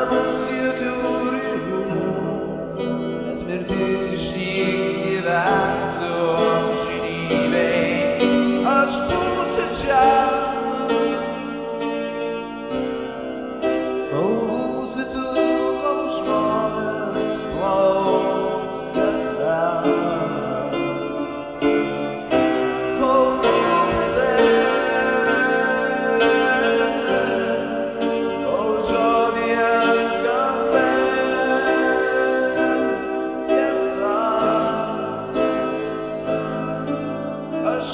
nebus jokių ribų, atmirtis išnyks.